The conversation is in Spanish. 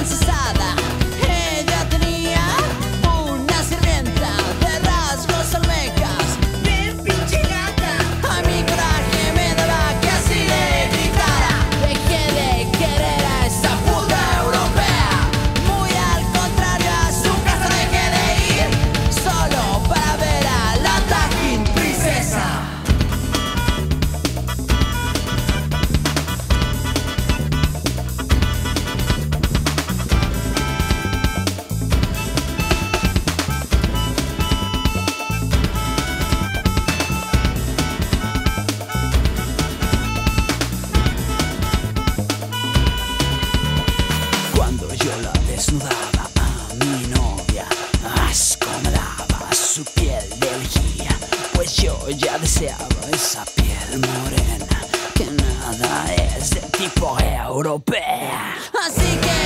cansada. Yo ya deseaba esa piel morena que nada es de tipo europea. Así que